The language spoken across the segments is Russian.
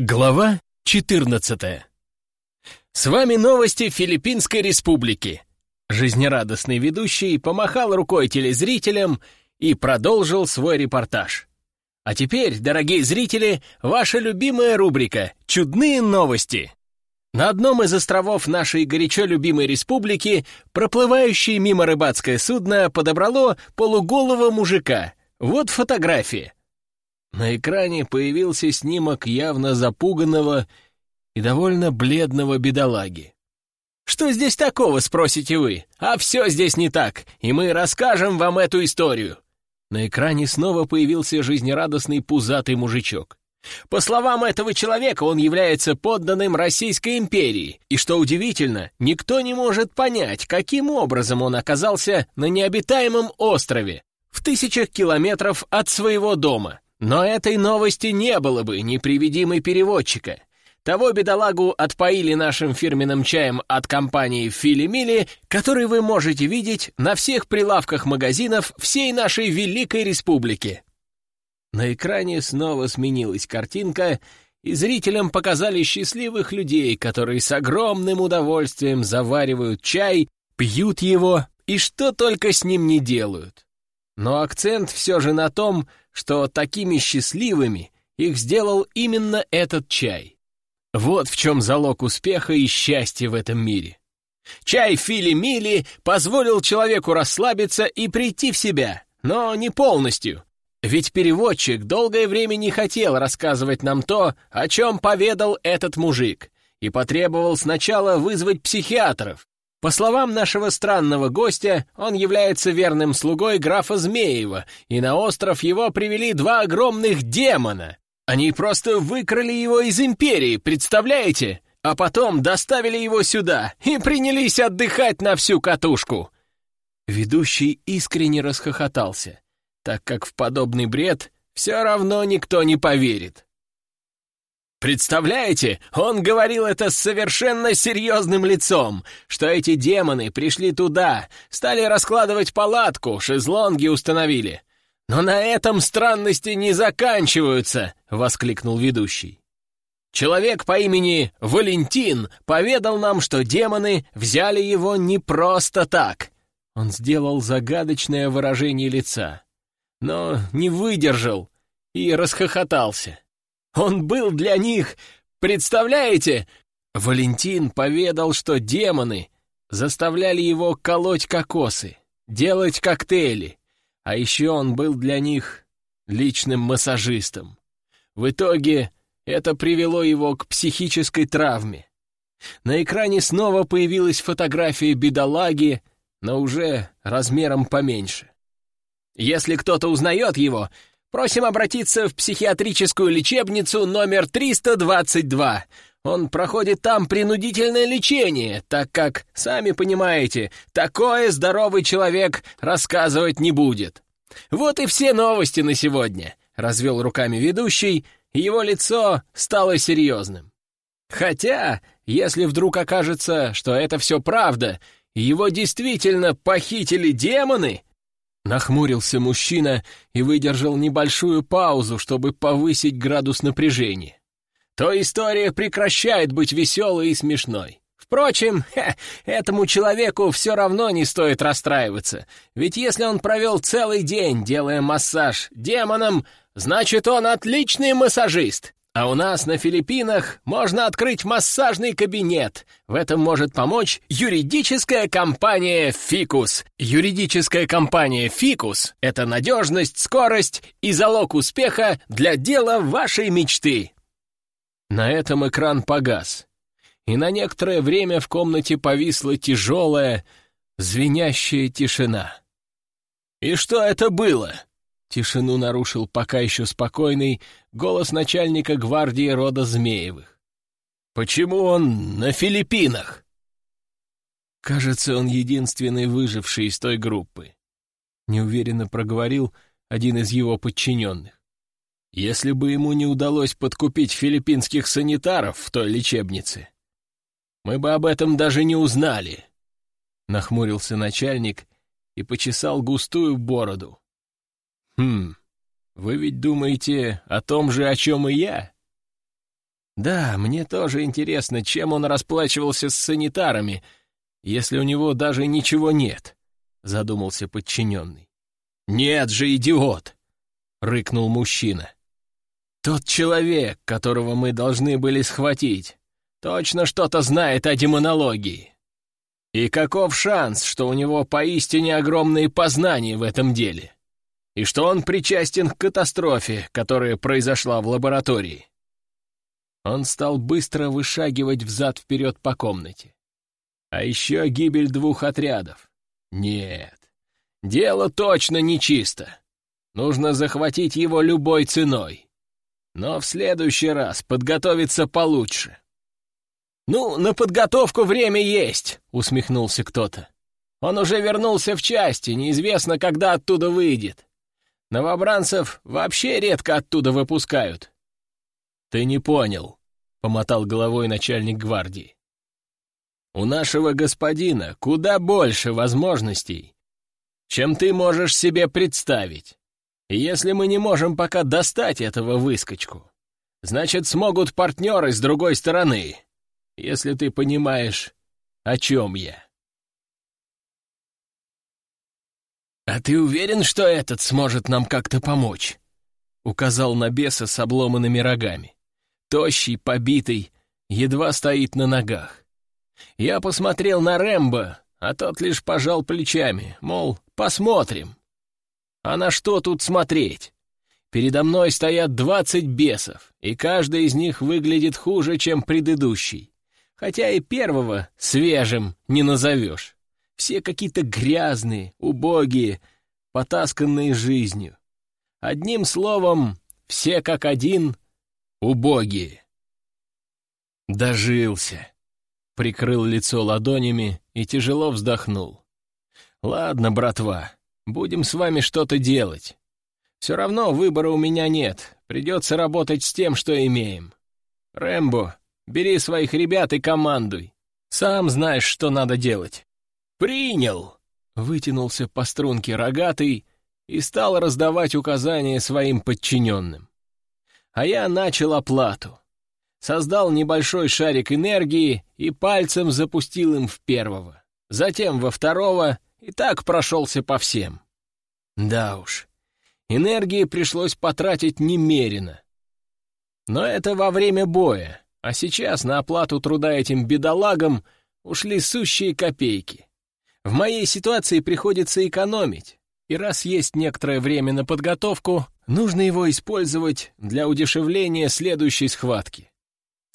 Глава 14 С вами новости Филиппинской Республики. Жизнерадостный ведущий помахал рукой телезрителям и продолжил свой репортаж. А теперь, дорогие зрители, ваша любимая рубрика «Чудные новости». На одном из островов нашей горячо любимой республики проплывающее мимо рыбацкое судно подобрало полуголого мужика. Вот фотография. На экране появился снимок явно запуганного и довольно бледного бедолаги. «Что здесь такого?» — спросите вы. «А все здесь не так, и мы расскажем вам эту историю». На экране снова появился жизнерадостный пузатый мужичок. По словам этого человека, он является подданным Российской империи, и, что удивительно, никто не может понять, каким образом он оказался на необитаемом острове, в тысячах километров от своего дома. Но этой новости не было бы, не приведимой переводчика. Того бедолагу отпоили нашим фирменным чаем от компании «Фили-Мили», который вы можете видеть на всех прилавках магазинов всей нашей великой республики. На экране снова сменилась картинка, и зрителям показали счастливых людей, которые с огромным удовольствием заваривают чай, пьют его и что только с ним не делают. Но акцент все же на том, что такими счастливыми их сделал именно этот чай. Вот в чем залог успеха и счастья в этом мире. Чай Фили-Мили позволил человеку расслабиться и прийти в себя, но не полностью. Ведь переводчик долгое время не хотел рассказывать нам то, о чем поведал этот мужик, и потребовал сначала вызвать психиатров, по словам нашего странного гостя, он является верным слугой графа Змеева, и на остров его привели два огромных демона. Они просто выкрали его из империи, представляете? А потом доставили его сюда и принялись отдыхать на всю катушку. Ведущий искренне расхохотался, так как в подобный бред все равно никто не поверит. Представляете, он говорил это с совершенно серьезным лицом, что эти демоны пришли туда, стали раскладывать палатку, шезлонги установили. «Но на этом странности не заканчиваются!» — воскликнул ведущий. Человек по имени Валентин поведал нам, что демоны взяли его не просто так. Он сделал загадочное выражение лица, но не выдержал и расхохотался. Он был для них, представляете? Валентин поведал, что демоны заставляли его колоть кокосы, делать коктейли, а еще он был для них личным массажистом. В итоге это привело его к психической травме. На экране снова появилась фотография бедолаги, но уже размером поменьше. Если кто-то узнает его, Просим обратиться в психиатрическую лечебницу номер 322. Он проходит там принудительное лечение, так как, сами понимаете, такое здоровый человек рассказывать не будет. Вот и все новости на сегодня», — развел руками ведущий, и его лицо стало серьезным. Хотя, если вдруг окажется, что это все правда, его действительно похитили демоны, Нахмурился мужчина и выдержал небольшую паузу, чтобы повысить градус напряжения. То история прекращает быть веселой и смешной. Впрочем, ха, этому человеку все равно не стоит расстраиваться, ведь если он провел целый день, делая массаж демонам, значит, он отличный массажист. А у нас на Филиппинах можно открыть массажный кабинет. В этом может помочь юридическая компания «Фикус». Юридическая компания «Фикус» — это надежность, скорость и залог успеха для дела вашей мечты. На этом экран погас, и на некоторое время в комнате повисла тяжелая, звенящая тишина. «И что это было?» Тишину нарушил пока еще спокойный голос начальника гвардии рода Змеевых. «Почему он на Филиппинах?» «Кажется, он единственный выживший из той группы», — неуверенно проговорил один из его подчиненных. «Если бы ему не удалось подкупить филиппинских санитаров в той лечебнице, мы бы об этом даже не узнали», — нахмурился начальник и почесал густую бороду. «Хм, вы ведь думаете о том же, о чем и я?» Да, мне тоже интересно, чем он расплачивался с санитарами, если у него даже ничего нет, — задумался подчиненный. «Нет же, идиот!» — рыкнул мужчина. «Тот человек, которого мы должны были схватить, точно что-то знает о демонологии. И каков шанс, что у него поистине огромные познания в этом деле? И что он причастен к катастрофе, которая произошла в лаборатории?» Он стал быстро вышагивать взад-вперед по комнате. А еще гибель двух отрядов. Нет, дело точно нечисто. Нужно захватить его любой ценой. Но в следующий раз подготовиться получше. «Ну, на подготовку время есть», — усмехнулся кто-то. «Он уже вернулся в части, неизвестно, когда оттуда выйдет. Новобранцев вообще редко оттуда выпускают». «Ты не понял», — помотал головой начальник гвардии. «У нашего господина куда больше возможностей, чем ты можешь себе представить. Если мы не можем пока достать этого выскочку, значит, смогут партнеры с другой стороны, если ты понимаешь, о чем я. «А ты уверен, что этот сможет нам как-то помочь?» — указал на беса с обломанными рогами. Тощий, побитый, едва стоит на ногах. Я посмотрел на Рэмбо, а тот лишь пожал плечами, мол, посмотрим. А на что тут смотреть? Передо мной стоят двадцать бесов, и каждый из них выглядит хуже, чем предыдущий. Хотя и первого свежим не назовешь. Все какие-то грязные, убогие, потасканные жизнью. Одним словом, все как один убогие. Дожился. Прикрыл лицо ладонями и тяжело вздохнул. Ладно, братва, будем с вами что-то делать. Все равно выбора у меня нет, придется работать с тем, что имеем. Рэмбо, Бери своих ребят и командуй. Сам знаешь, что надо делать». «Принял!» — вытянулся по струнке рогатый и стал раздавать указания своим подчиненным. А я начал оплату. Создал небольшой шарик энергии и пальцем запустил им в первого, затем во второго и так прошелся по всем. Да уж, энергии пришлось потратить немерено. Но это во время боя, а сейчас на оплату труда этим бедолагам ушли сущие копейки. В моей ситуации приходится экономить, и раз есть некоторое время на подготовку, нужно его использовать для удешевления следующей схватки.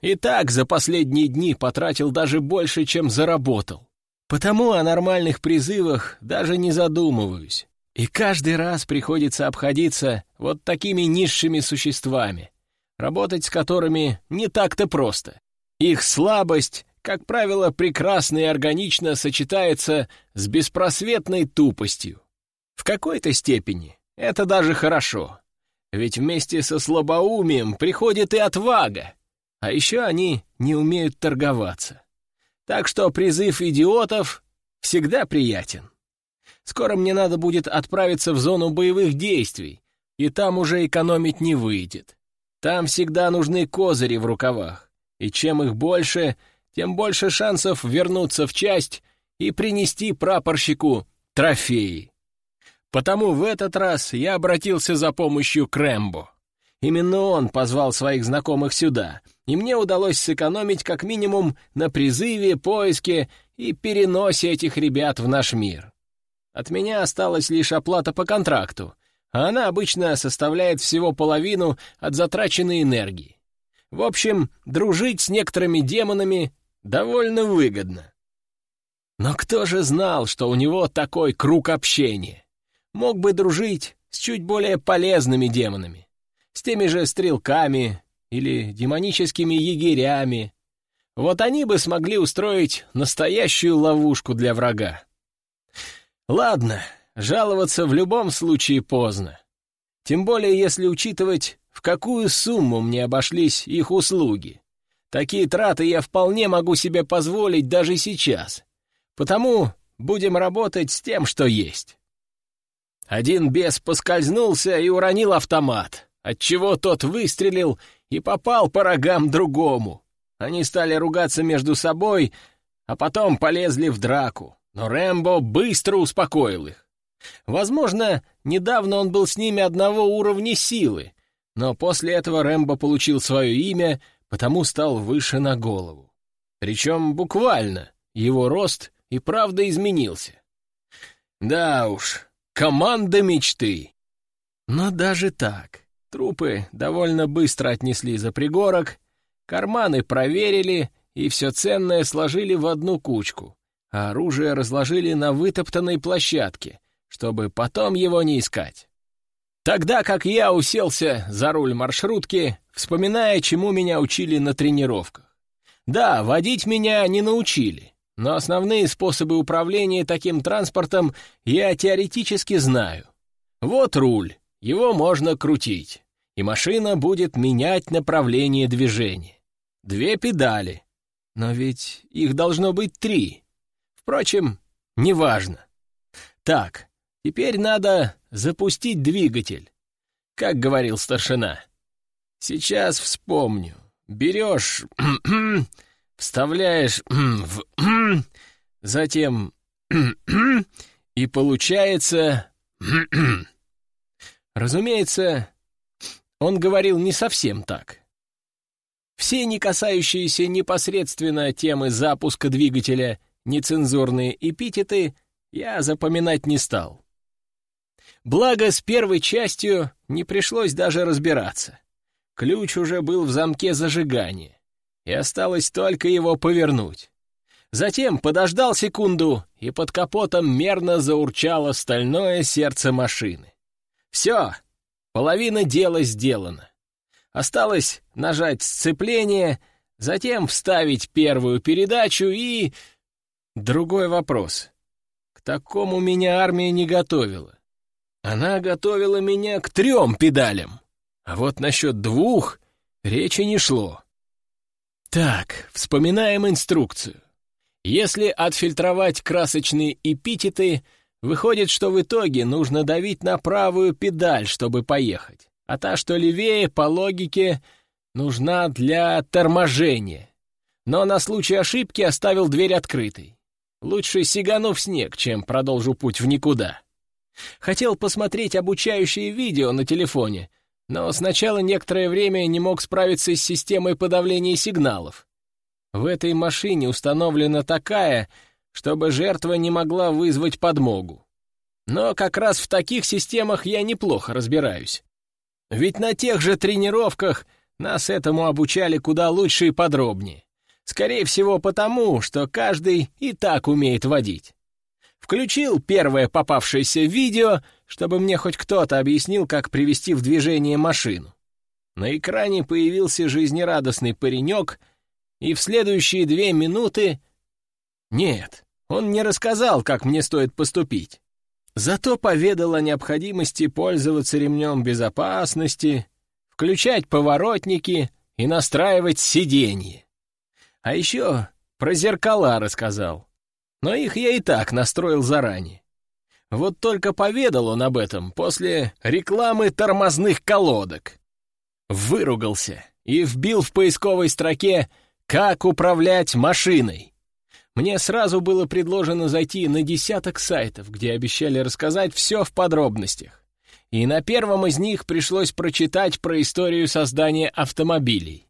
И так за последние дни потратил даже больше, чем заработал. Потому о нормальных призывах даже не задумываюсь. И каждый раз приходится обходиться вот такими низшими существами, работать с которыми не так-то просто. Их слабость, как правило, прекрасно и органично сочетается с беспросветной тупостью. В какой-то степени это даже хорошо, ведь вместе со слабоумием приходит и отвага, а еще они не умеют торговаться. Так что призыв идиотов всегда приятен. Скоро мне надо будет отправиться в зону боевых действий, и там уже экономить не выйдет. Там всегда нужны козыри в рукавах, и чем их больше, тем больше шансов вернуться в часть и принести прапорщику трофеи. Потому в этот раз я обратился за помощью к Рэмбо. Именно он позвал своих знакомых сюда, и мне удалось сэкономить как минимум на призыве, поиске и переносе этих ребят в наш мир. От меня осталась лишь оплата по контракту, а она обычно составляет всего половину от затраченной энергии. В общем, дружить с некоторыми демонами довольно выгодно. Но кто же знал, что у него такой круг общения? Мог бы дружить с чуть более полезными демонами, с теми же стрелками или демоническими егерями. Вот они бы смогли устроить настоящую ловушку для врага. Ладно, жаловаться в любом случае поздно. Тем более, если учитывать, в какую сумму мне обошлись их услуги. Такие траты я вполне могу себе позволить даже сейчас. Потому будем работать с тем, что есть. Один бес поскользнулся и уронил автомат, отчего тот выстрелил и попал по рогам другому. Они стали ругаться между собой, а потом полезли в драку, но Рэмбо быстро успокоил их. Возможно, недавно он был с ними одного уровня силы, но после этого Рэмбо получил свое имя, потому стал выше на голову. Причем буквально его рост и правда изменился. Да уж, команда мечты. Но даже так, трупы довольно быстро отнесли за пригорок, карманы проверили и все ценное сложили в одну кучку, а оружие разложили на вытоптанной площадке, чтобы потом его не искать. Тогда как я уселся за руль маршрутки, вспоминая, чему меня учили на тренировках. Да, водить меня не научили, но основные способы управления таким транспортом я теоретически знаю. Вот руль, его можно крутить, и машина будет менять направление движения. Две педали, но ведь их должно быть три. Впрочем, неважно. Так, Теперь надо запустить двигатель, как говорил старшина. Сейчас вспомню. Берешь, вставляешь в, затем и получается... Разумеется, он говорил не совсем так. Все не касающиеся непосредственно темы запуска двигателя нецензурные эпитеты я запоминать не стал. Благо, с первой частью не пришлось даже разбираться. Ключ уже был в замке зажигания, и осталось только его повернуть. Затем подождал секунду, и под капотом мерно заурчало стальное сердце машины. Все, половина дела сделана. Осталось нажать сцепление, затем вставить первую передачу и... Другой вопрос. К такому меня армия не готовила. Она готовила меня к трем педалям, а вот насчет двух речи не шло. Так, вспоминаем инструкцию. Если отфильтровать красочные эпитеты, выходит, что в итоге нужно давить на правую педаль, чтобы поехать, а та, что левее, по логике, нужна для торможения. Но на случай ошибки оставил дверь открытой. Лучше сигану в снег, чем продолжу путь в никуда. Хотел посмотреть обучающее видео на телефоне, но сначала некоторое время не мог справиться с системой подавления сигналов. В этой машине установлена такая, чтобы жертва не могла вызвать подмогу. Но как раз в таких системах я неплохо разбираюсь. Ведь на тех же тренировках нас этому обучали куда лучше и подробнее. Скорее всего потому, что каждый и так умеет водить. Включил первое попавшееся видео, чтобы мне хоть кто-то объяснил, как привести в движение машину. На экране появился жизнерадостный паренек, и в следующие две минуты... Нет, он не рассказал, как мне стоит поступить. Зато поведал о необходимости пользоваться ремнем безопасности, включать поворотники и настраивать сиденье. А еще про зеркала рассказал но их я и так настроил заранее. Вот только поведал он об этом после рекламы тормозных колодок. Выругался и вбил в поисковой строке «Как управлять машиной». Мне сразу было предложено зайти на десяток сайтов, где обещали рассказать все в подробностях. И на первом из них пришлось прочитать про историю создания автомобилей.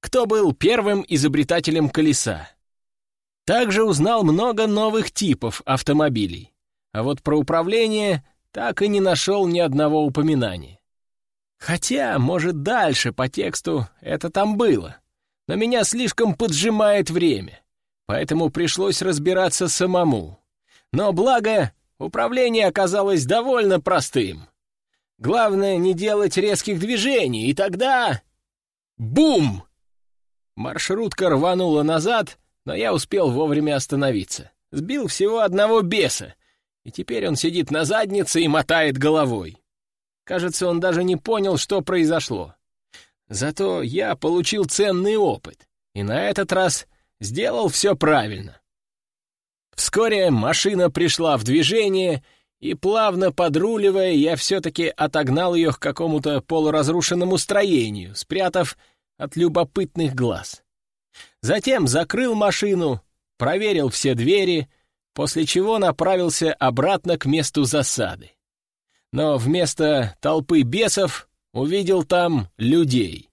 Кто был первым изобретателем колеса? Также узнал много новых типов автомобилей. А вот про управление так и не нашел ни одного упоминания. Хотя, может, дальше по тексту это там было. Но меня слишком поджимает время, поэтому пришлось разбираться самому. Но благо, управление оказалось довольно простым. Главное не делать резких движений, и тогда... Бум! Маршрутка рванула назад, но я успел вовремя остановиться. Сбил всего одного беса, и теперь он сидит на заднице и мотает головой. Кажется, он даже не понял, что произошло. Зато я получил ценный опыт, и на этот раз сделал все правильно. Вскоре машина пришла в движение, и, плавно подруливая, я все-таки отогнал ее к какому-то полуразрушенному строению, спрятав от любопытных глаз. Затем закрыл машину, проверил все двери, после чего направился обратно к месту засады. Но вместо толпы бесов увидел там людей.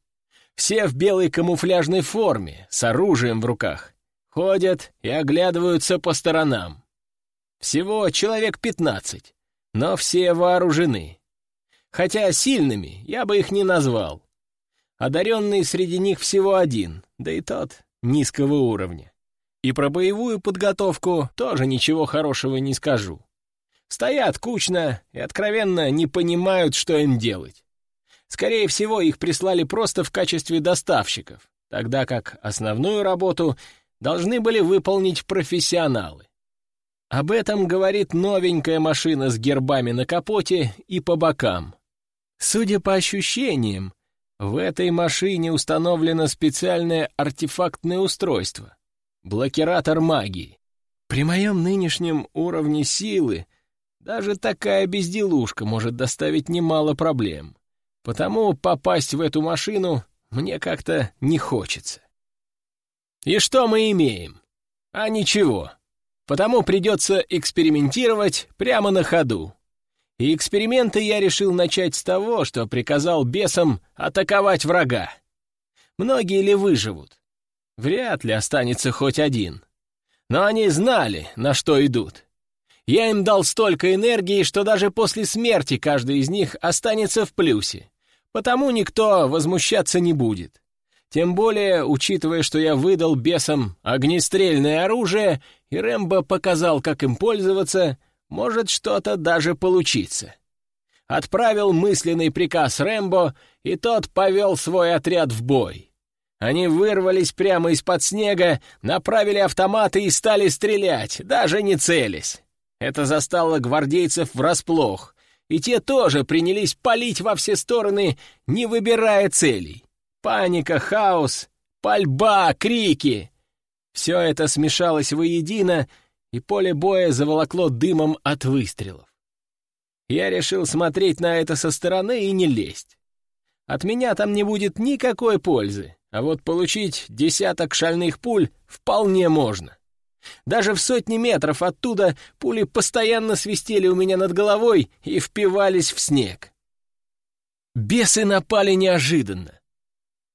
Все в белой камуфляжной форме, с оружием в руках. Ходят и оглядываются по сторонам. Всего человек пятнадцать, но все вооружены. Хотя сильными я бы их не назвал. Одаренный среди них всего один, да и тот низкого уровня. И про боевую подготовку тоже ничего хорошего не скажу. Стоят кучно и откровенно не понимают, что им делать. Скорее всего, их прислали просто в качестве доставщиков, тогда как основную работу должны были выполнить профессионалы. Об этом говорит новенькая машина с гербами на капоте и по бокам. Судя по ощущениям, в этой машине установлено специальное артефактное устройство — блокиратор магии. При моем нынешнем уровне силы даже такая безделушка может доставить немало проблем. Потому попасть в эту машину мне как-то не хочется. И что мы имеем? А ничего. Потому придется экспериментировать прямо на ходу. И эксперименты я решил начать с того, что приказал бесам атаковать врага. Многие ли выживут? Вряд ли останется хоть один. Но они знали, на что идут. Я им дал столько энергии, что даже после смерти каждый из них останется в плюсе. Потому никто возмущаться не будет. Тем более, учитывая, что я выдал бесам огнестрельное оружие, и Рэмбо показал, как им пользоваться, может что-то даже получиться. Отправил мысленный приказ Рэмбо, и тот повел свой отряд в бой. Они вырвались прямо из-под снега, направили автоматы и стали стрелять, даже не целясь. Это застало гвардейцев врасплох, и те тоже принялись палить во все стороны, не выбирая целей. Паника, хаос, пальба, крики. Все это смешалось воедино, и поле боя заволокло дымом от выстрелов. Я решил смотреть на это со стороны и не лезть. От меня там не будет никакой пользы, а вот получить десяток шальных пуль вполне можно. Даже в сотни метров оттуда пули постоянно свистели у меня над головой и впивались в снег. Бесы напали неожиданно.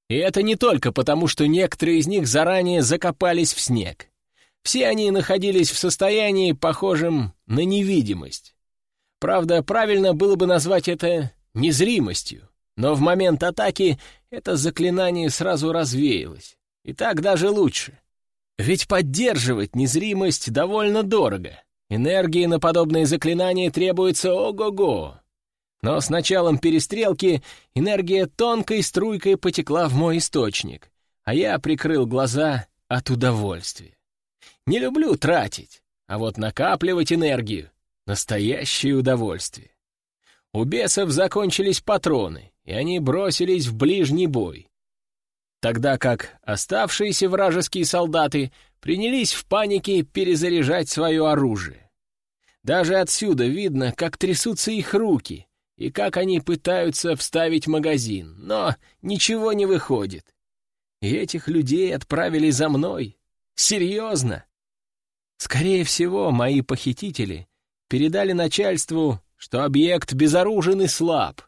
И это не только потому, что некоторые из них заранее закопались в снег. Все они находились в состоянии, похожем на невидимость. Правда, правильно было бы назвать это незримостью, но в момент атаки это заклинание сразу развеялось. И так даже лучше. Ведь поддерживать незримость довольно дорого. Энергии на подобные заклинания требуется ого-го. Но с началом перестрелки энергия тонкой струйкой потекла в мой источник, а я прикрыл глаза от удовольствия. Не люблю тратить, а вот накапливать энергию — настоящее удовольствие. У бесов закончились патроны, и они бросились в ближний бой. Тогда как оставшиеся вражеские солдаты принялись в панике перезаряжать свое оружие. Даже отсюда видно, как трясутся их руки и как они пытаются вставить магазин, но ничего не выходит. И этих людей отправили за мной. Серьезно? Скорее всего, мои похитители передали начальству, что объект безоружен и слаб,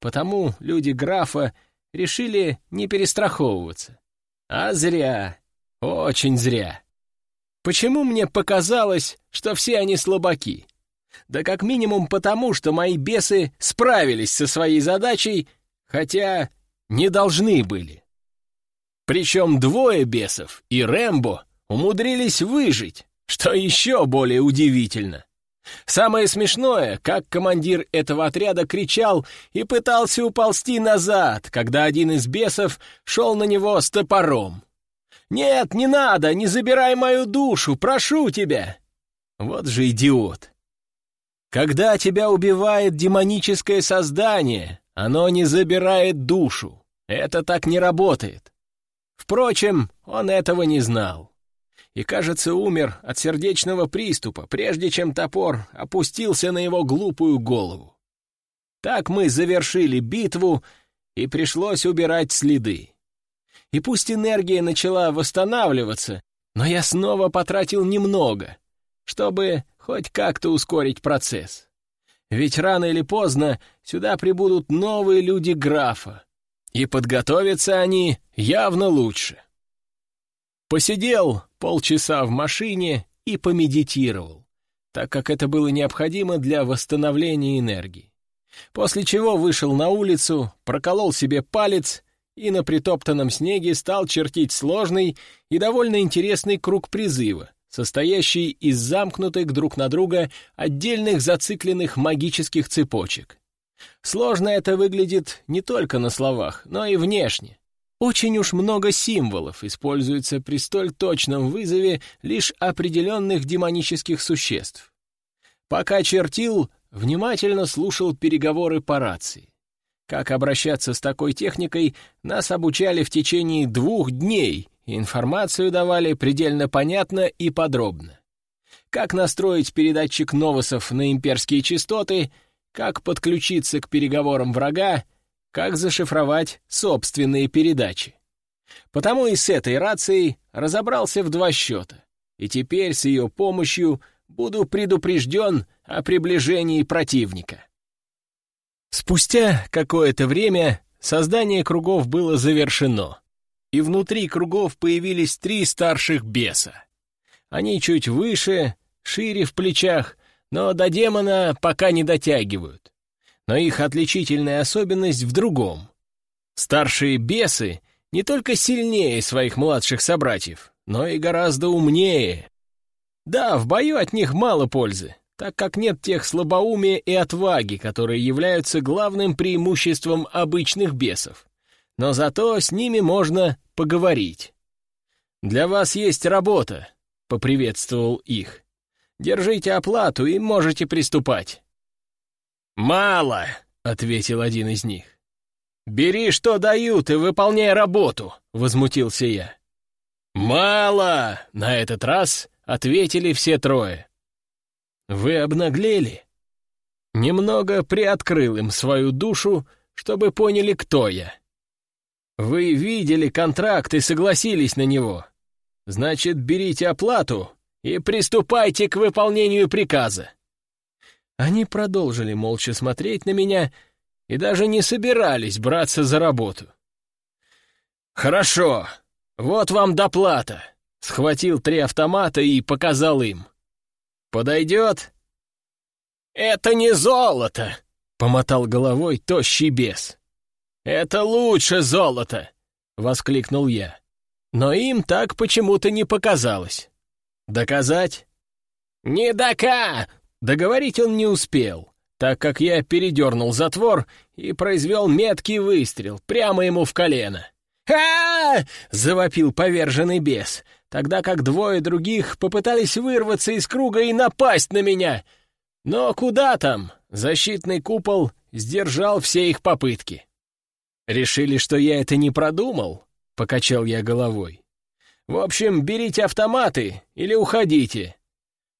потому люди графа решили не перестраховываться. А зря, очень зря. Почему мне показалось, что все они слабаки? Да как минимум потому, что мои бесы справились со своей задачей, хотя не должны были. Причем двое бесов и Рэмбо умудрились выжить, что еще более удивительно. Самое смешное, как командир этого отряда кричал и пытался уползти назад, когда один из бесов шел на него с топором. «Нет, не надо, не забирай мою душу, прошу тебя!» Вот же идиот. Когда тебя убивает демоническое создание, оно не забирает душу. Это так не работает. Впрочем, он этого не знал и, кажется, умер от сердечного приступа, прежде чем топор опустился на его глупую голову. Так мы завершили битву, и пришлось убирать следы. И пусть энергия начала восстанавливаться, но я снова потратил немного, чтобы хоть как-то ускорить процесс. Ведь рано или поздно сюда прибудут новые люди графа, и подготовятся они явно лучше. Посидел полчаса в машине и помедитировал, так как это было необходимо для восстановления энергии. После чего вышел на улицу, проколол себе палец и на притоптанном снеге стал чертить сложный и довольно интересный круг призыва, состоящий из замкнутых друг на друга отдельных зацикленных магических цепочек. Сложно это выглядит не только на словах, но и внешне. Очень уж много символов используется при столь точном вызове лишь определенных демонических существ. Пока чертил, внимательно слушал переговоры по рации. Как обращаться с такой техникой, нас обучали в течение двух дней, информацию давали предельно понятно и подробно. Как настроить передатчик новосов на имперские частоты, как подключиться к переговорам врага, как зашифровать собственные передачи. Потому и с этой рацией разобрался в два счета, и теперь с ее помощью буду предупрежден о приближении противника. Спустя какое-то время создание кругов было завершено, и внутри кругов появились три старших беса. Они чуть выше, шире в плечах, но до демона пока не дотягивают но их отличительная особенность в другом. Старшие бесы не только сильнее своих младших собратьев, но и гораздо умнее. Да, в бою от них мало пользы, так как нет тех слабоумия и отваги, которые являются главным преимуществом обычных бесов. Но зато с ними можно поговорить. «Для вас есть работа», — поприветствовал их. «Держите оплату и можете приступать». «Мало», — ответил один из них. «Бери, что дают, и выполняй работу», — возмутился я. «Мало!» — на этот раз ответили все трое. «Вы обнаглели?» Немного приоткрыл им свою душу, чтобы поняли, кто я. «Вы видели контракт и согласились на него. Значит, берите оплату и приступайте к выполнению приказа. Они продолжили молча смотреть на меня и даже не собирались браться за работу. «Хорошо, вот вам доплата», — схватил три автомата и показал им. «Подойдет?» «Это не золото», — помотал головой тощий бес. «Это лучше золота», — воскликнул я. Но им так почему-то не показалось. «Доказать?» «Не дока! Договорить он не успел, так как я передернул затвор и произвел меткий выстрел прямо ему в колено. а, завопил поверженный бес, тогда как двое других попытались вырваться из круга и напасть на меня. Но куда там? Защитный купол сдержал все их попытки. «Решили, что я это не продумал?» — покачал я головой. «В общем, берите автоматы или уходите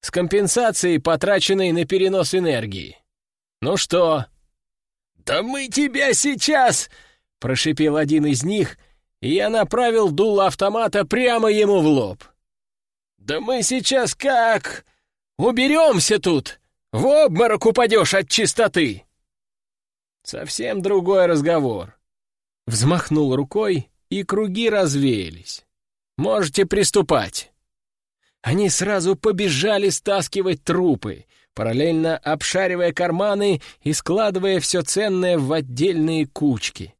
с компенсацией, потраченной на перенос энергии. Ну что?» «Да мы тебя сейчас!» — прошипел один из них, и я направил дуло автомата прямо ему в лоб. «Да мы сейчас как... уберемся тут! В обморок упадешь от чистоты!» Совсем другой разговор. Взмахнул рукой, и круги развеялись. «Можете приступать!» Они сразу побежали стаскивать трупы, параллельно обшаривая карманы и складывая все ценное в отдельные кучки.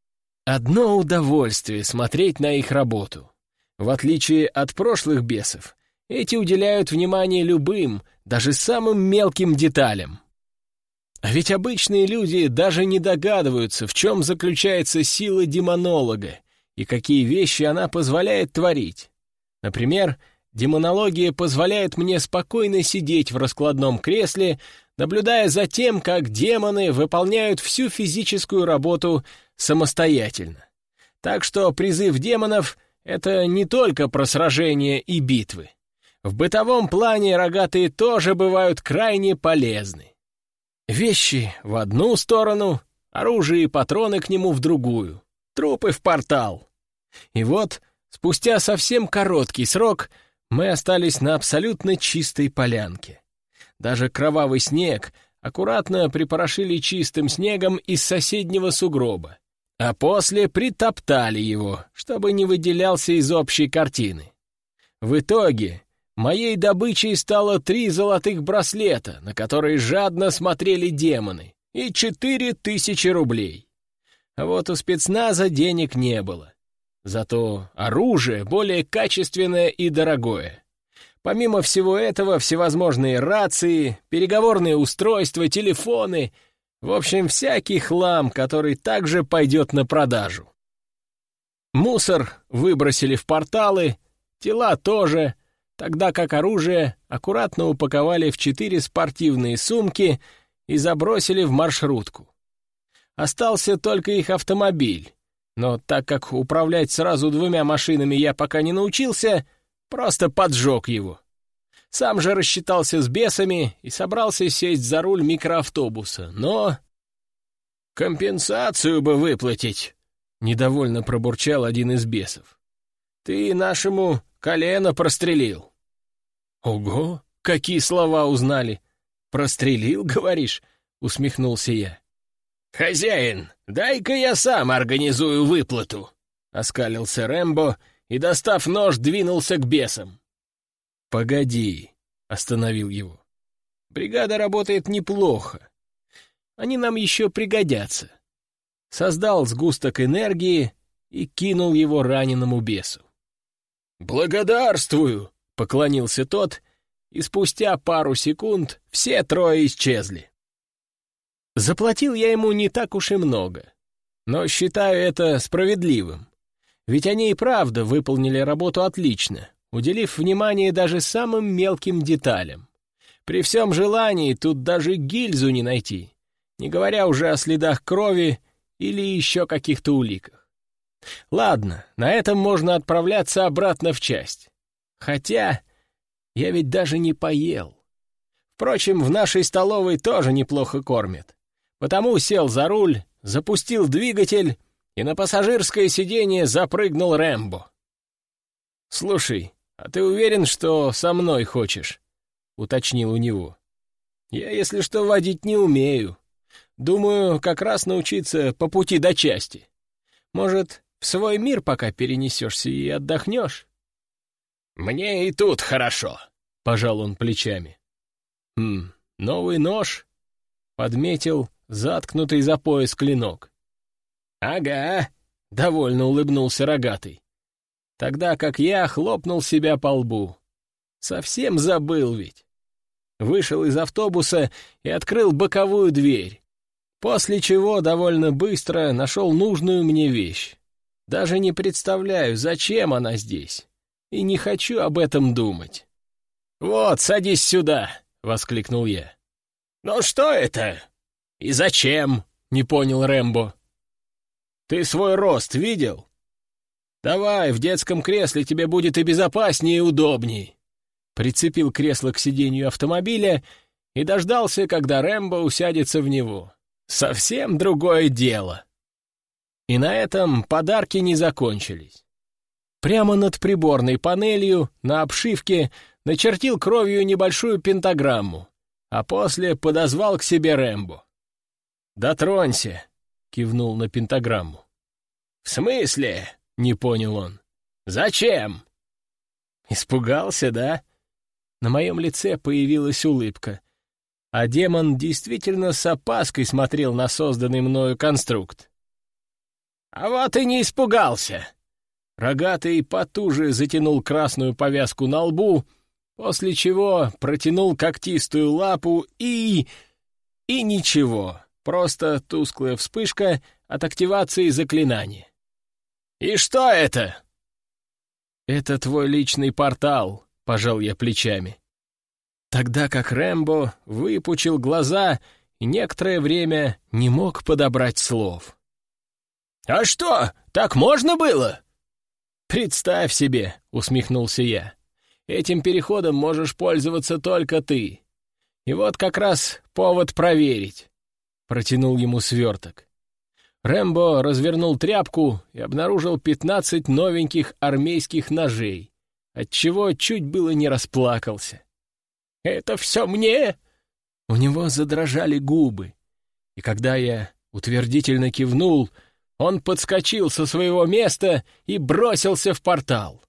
Одно удовольствие смотреть на их работу. В отличие от прошлых бесов, эти уделяют внимание любым, даже самым мелким деталям. А ведь обычные люди даже не догадываются, в чем заключается сила демонолога и какие вещи она позволяет творить. Например, Демонология позволяет мне спокойно сидеть в раскладном кресле, наблюдая за тем, как демоны выполняют всю физическую работу самостоятельно. Так что призыв демонов — это не только про сражения и битвы. В бытовом плане рогатые тоже бывают крайне полезны. Вещи в одну сторону, оружие и патроны к нему в другую, трупы в портал. И вот, спустя совсем короткий срок, мы остались на абсолютно чистой полянке. Даже кровавый снег аккуратно припорошили чистым снегом из соседнего сугроба, а после притоптали его, чтобы не выделялся из общей картины. В итоге моей добычей стало три золотых браслета, на которые жадно смотрели демоны, и четыре тысячи рублей. А вот у спецназа денег не было. Зато оружие более качественное и дорогое. Помимо всего этого, всевозможные рации, переговорные устройства, телефоны, в общем, всякий хлам, который также пойдет на продажу. Мусор выбросили в порталы, тела тоже, тогда как оружие аккуратно упаковали в четыре спортивные сумки и забросили в маршрутку. Остался только их автомобиль, но так как управлять сразу двумя машинами я пока не научился, просто поджег его. Сам же рассчитался с бесами и собрался сесть за руль микроавтобуса, но... «Компенсацию бы выплатить!» — недовольно пробурчал один из бесов. «Ты нашему колено прострелил». «Ого, какие слова узнали! Прострелил, говоришь?» — усмехнулся я. «Хозяин, дай-ка я сам организую выплату!» — оскалился Рэмбо и, достав нож, двинулся к бесам. «Погоди», — остановил его. «Бригада работает неплохо. Они нам еще пригодятся». Создал сгусток энергии и кинул его раненому бесу. «Благодарствую!» — поклонился тот, и спустя пару секунд все трое исчезли. Заплатил я ему не так уж и много, но считаю это справедливым. Ведь они и правда выполнили работу отлично, уделив внимание даже самым мелким деталям. При всем желании тут даже гильзу не найти, не говоря уже о следах крови или еще каких-то уликах. Ладно, на этом можно отправляться обратно в часть. Хотя я ведь даже не поел. Впрочем, в нашей столовой тоже неплохо кормят. Потому сел за руль, запустил двигатель, и на пассажирское сиденье запрыгнул Рэмбо. «Слушай, а ты уверен, что со мной хочешь?» — уточнил у него. «Я, если что, водить не умею. Думаю, как раз научиться по пути до части. Может, в свой мир пока перенесешься и отдохнешь?» «Мне и тут хорошо», — пожал он плечами. «Хм, новый нож?» — подметил заткнутый за пояс клинок. «Ага», — довольно улыбнулся рогатый. Тогда как я хлопнул себя по лбу. Совсем забыл ведь. Вышел из автобуса и открыл боковую дверь, после чего довольно быстро нашел нужную мне вещь. Даже не представляю, зачем она здесь, и не хочу об этом думать. «Вот, садись сюда!» — воскликнул я. «Ну что это?» «И зачем?» — не понял Рэмбо. «Ты свой рост видел? Давай, в детском кресле тебе будет и безопаснее, и удобней». Прицепил кресло к сиденью автомобиля и дождался, когда Рэмбо усядется в него. Совсем другое дело. И на этом подарки не закончились. Прямо над приборной панелью, на обшивке, начертил кровью небольшую пентаграмму, а после подозвал к себе Рэмбо. «Дотронься!» — кивнул на пентаграмму. «В смысле?» — не понял он. «Зачем?» Испугался, да? На моем лице появилась улыбка, а демон действительно с опаской смотрел на созданный мною конструкт. «А вот и не испугался!» Рогатый потуже затянул красную повязку на лбу, после чего протянул когтистую лапу и... и ничего. Просто тусклая вспышка от активации заклинания. «И что это?» «Это твой личный портал», — пожал я плечами. Тогда как Рэмбо выпучил глаза и некоторое время не мог подобрать слов. «А что, так можно было?» «Представь себе», — усмехнулся я. «Этим переходом можешь пользоваться только ты. И вот как раз повод проверить. Протянул ему сверток. Рэмбо развернул тряпку и обнаружил пятнадцать новеньких армейских ножей, отчего чуть было не расплакался. «Это все мне?» У него задрожали губы, и когда я утвердительно кивнул, он подскочил со своего места и бросился в портал.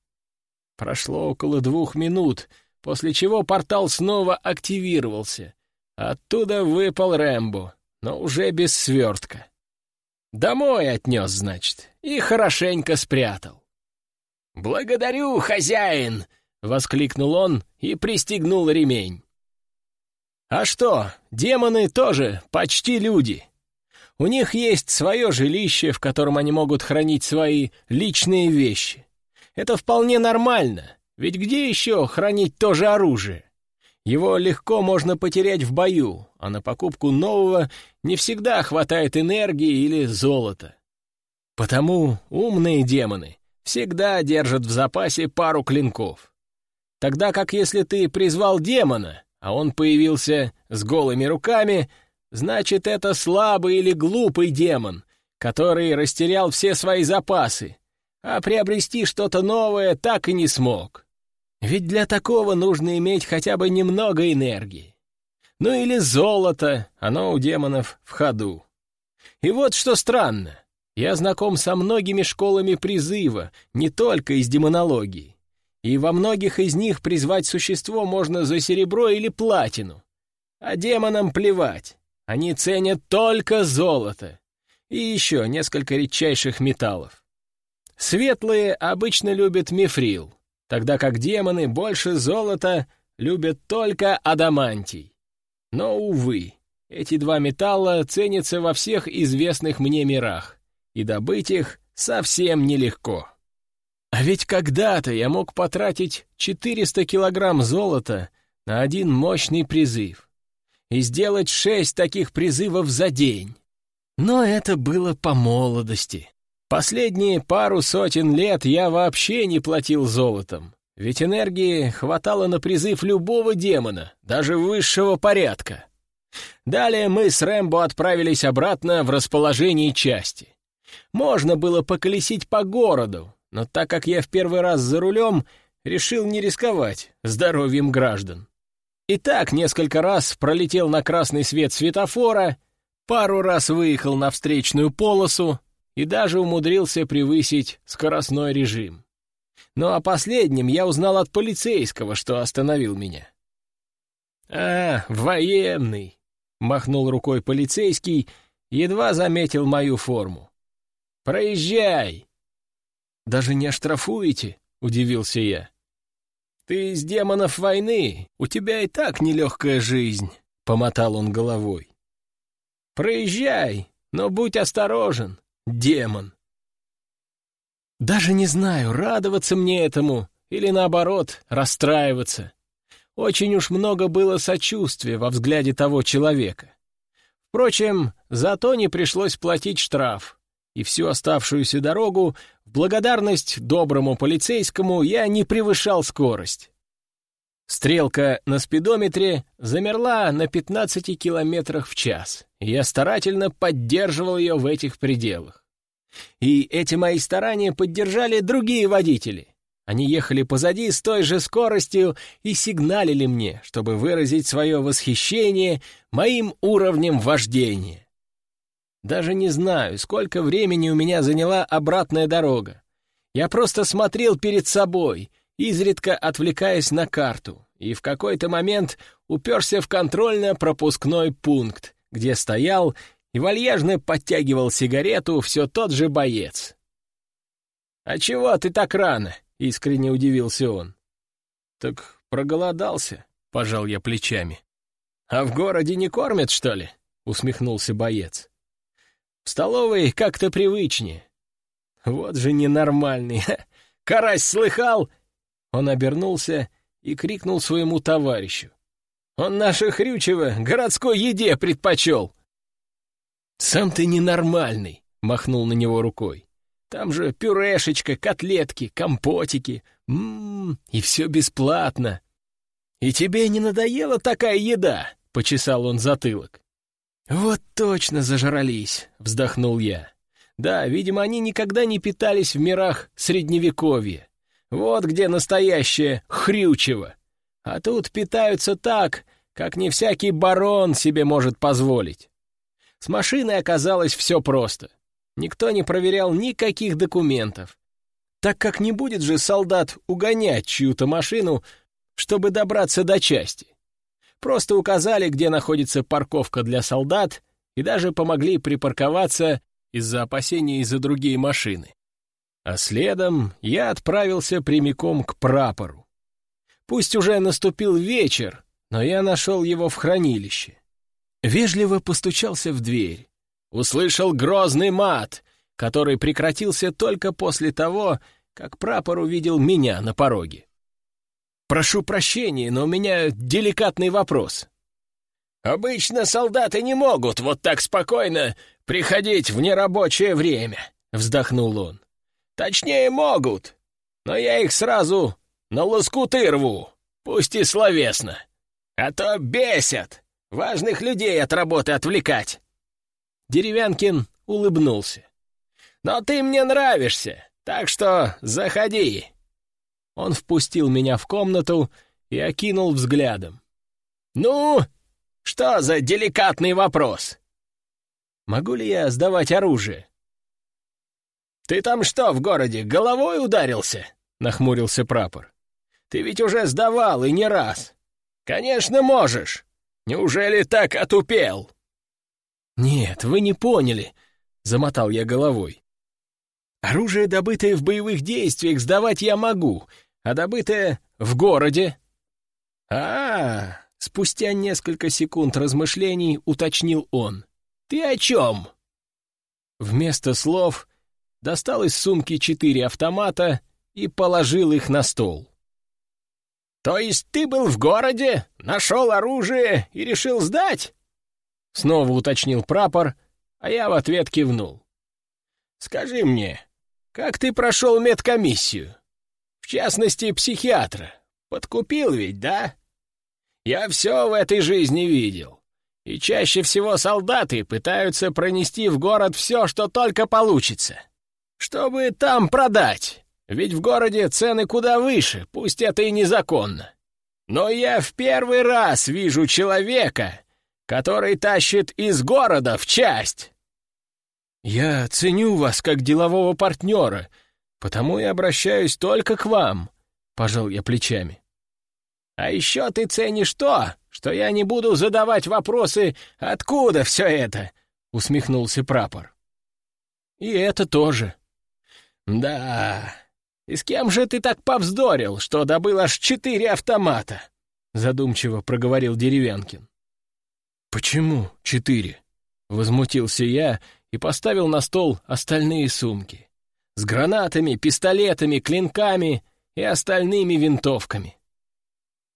Прошло около двух минут, после чего портал снова активировался. Оттуда выпал Рэмбо, но уже без свертка. Домой отнес, значит, и хорошенько спрятал. «Благодарю, хозяин!» — воскликнул он и пристегнул ремень. «А что, демоны тоже почти люди. У них есть свое жилище, в котором они могут хранить свои личные вещи. Это вполне нормально, ведь где еще хранить то же оружие? Его легко можно потерять в бою, а на покупку нового не всегда хватает энергии или золота. Потому умные демоны всегда держат в запасе пару клинков. Тогда как если ты призвал демона, а он появился с голыми руками, значит, это слабый или глупый демон, который растерял все свои запасы, а приобрести что-то новое так и не смог. Ведь для такого нужно иметь хотя бы немного энергии. Ну или золото, оно у демонов в ходу. И вот что странно. Я знаком со многими школами призыва, не только из демонологии. И во многих из них призвать существо можно за серебро или платину. А демонам плевать. Они ценят только золото. И еще несколько редчайших металлов. Светлые обычно любят мифрил, тогда как демоны больше золота любят только адамантий. Но, увы, эти два металла ценятся во всех известных мне мирах, и добыть их совсем нелегко. А ведь когда-то я мог потратить 400 килограмм золота на один мощный призыв и сделать шесть таких призывов за день. Но это было по молодости. Последние пару сотен лет я вообще не платил золотом, ведь энергии хватало на призыв любого демона, даже высшего порядка. Далее мы с Рэмбо отправились обратно в расположение части. Можно было поколесить по городу, но так как я в первый раз за рулем, решил не рисковать здоровьем граждан. И так несколько раз пролетел на красный свет светофора, пару раз выехал на встречную полосу, и даже умудрился превысить скоростной режим. Ну а последним я узнал от полицейского, что остановил меня. «А, военный!» — махнул рукой полицейский, едва заметил мою форму. «Проезжай!» «Даже не оштрафуете?» — удивился я. «Ты из демонов войны, у тебя и так нелегкая жизнь», — помотал он головой. «Проезжай, но будь осторожен, Демон. Даже не знаю, радоваться мне этому или, наоборот, расстраиваться. Очень уж много было сочувствия во взгляде того человека. Впрочем, зато не пришлось платить штраф, и всю оставшуюся дорогу в благодарность доброму полицейскому я не превышал скорость. Стрелка на спидометре замерла на 15 километрах в час, и я старательно поддерживал ее в этих пределах. И эти мои старания поддержали другие водители. Они ехали позади с той же скоростью и сигналили мне, чтобы выразить свое восхищение моим уровнем вождения. Даже не знаю, сколько времени у меня заняла обратная дорога. Я просто смотрел перед собой — изредка отвлекаясь на карту, и в какой-то момент уперся в контрольно-пропускной пункт, где стоял вальяжно подтягивал сигарету все тот же боец. «А чего ты так рано?» — искренне удивился он. «Так проголодался», — пожал я плечами. «А в городе не кормят, что ли?» — усмехнулся боец. «В столовой как-то привычнее». «Вот же ненормальный! Карась слыхал, он обернулся и крикнул своему товарищу. «Он наше Хрючево городской еде предпочел!» «Сам ты ненормальный!» — махнул на него рукой. «Там же пюрешечка, котлетки, компотики, ммм, и все бесплатно!» «И тебе не надоела такая еда?» — почесал он затылок. «Вот точно зажрались!» — вздохнул я. Да, видимо, они никогда не питались в мирах Средневековья. Вот где настоящее хрючево. А тут питаются так, как не всякий барон себе может позволить. С машиной оказалось все просто. Никто не проверял никаких документов, так как не будет же солдат угонять чью-то машину, чтобы добраться до части. Просто указали, где находится парковка для солдат, и даже помогли припарковаться из-за опасений за другие машины. А следом я отправился прямиком к прапору. Пусть уже наступил вечер, но я нашел его в хранилище. Вежливо постучался в дверь. Услышал грозный мат, который прекратился только после того, как прапор увидел меня на пороге. «Прошу прощения, но у меня деликатный вопрос». «Обычно солдаты не могут вот так спокойно приходить в нерабочее время», — вздохнул он. «Точнее, могут, но я их сразу на лоскуты рву, пусть и словесно. А то бесят, важных людей от работы отвлекать». Деревянкин улыбнулся. «Но ты мне нравишься, так что заходи». Он впустил меня в комнату и окинул взглядом. «Ну, что за деликатный вопрос?» «Могу ли я сдавать оружие?» «Ты там что, в городе, головой ударился?» — нахмурился прапор. «Ты ведь уже сдавал и не раз. Конечно, можешь. Неужели так отупел?» «Нет, вы не поняли», — замотал я головой. «Оружие, добытое в боевых действиях, сдавать я могу, а добытое в городе». А, -а, а спустя несколько секунд размышлений уточнил он. «Ты о чем?» Вместо слов достал из сумки четыре автомата и положил их на стол. «То есть ты был в городе, нашел оружие и решил сдать?» Снова уточнил прапор, а я в ответ кивнул. «Скажи мне, как ты прошел медкомиссию? В частности, психиатра. Подкупил ведь, да? Я все в этой жизни видел. И чаще всего солдаты пытаются пронести в город все, что только получится. Чтобы там продать. Ведь в городе цены куда выше, пусть это и незаконно. Но я в первый раз вижу человека, который тащит из города в часть. Я ценю вас как делового партнера, потому и обращаюсь только к вам, — пожал я плечами. А еще ты ценишь то, что я не буду задавать вопросы «Откуда все это?» — усмехнулся прапор. И это тоже. Да, и с кем же ты так повздорил, что добыл аж четыре автомата? Задумчиво проговорил Деревянкин. «Почему четыре?» — возмутился я и поставил на стол остальные сумки. С гранатами, пистолетами, клинками и остальными винтовками.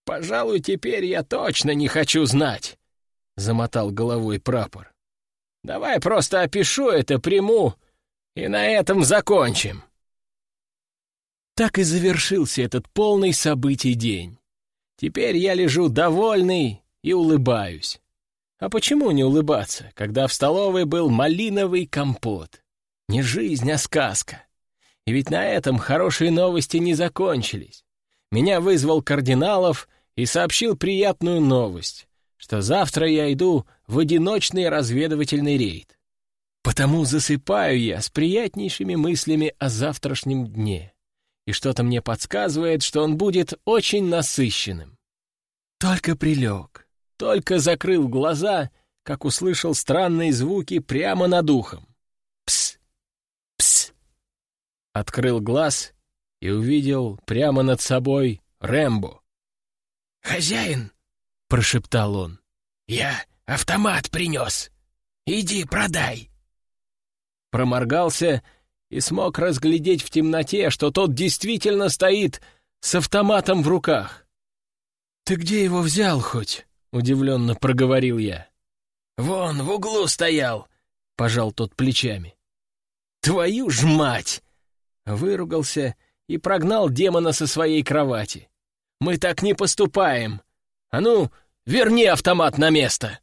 «Пожалуй, теперь я точно не хочу знать», — замотал головой прапор. «Давай просто опишу это, приму, и на этом закончим». Так и завершился этот полный событий день. Теперь я лежу довольный и улыбаюсь. А почему не улыбаться, когда в столовой был малиновый компот? Не жизнь, а сказка. И ведь на этом хорошие новости не закончились. Меня вызвал Кардиналов и сообщил приятную новость, что завтра я иду в одиночный разведывательный рейд. Потому засыпаю я с приятнейшими мыслями о завтрашнем дне. И что-то мне подсказывает, что он будет очень насыщенным. Только прилег, только закрыл глаза, как услышал странные звуки прямо над ухом. Пс! Пс! Открыл глаз и увидел прямо над собой Рэмбо. «Хозяин!» — прошептал он. «Я автомат принес. Иди, продай!» Проморгался и смог разглядеть в темноте, что тот действительно стоит с автоматом в руках. «Ты где его взял хоть?» — удивленно проговорил я. «Вон, в углу стоял!» — пожал тот плечами. «Твою ж мать!» — выругался и прогнал демона со своей кровати. «Мы так не поступаем! А ну, верни автомат на место!»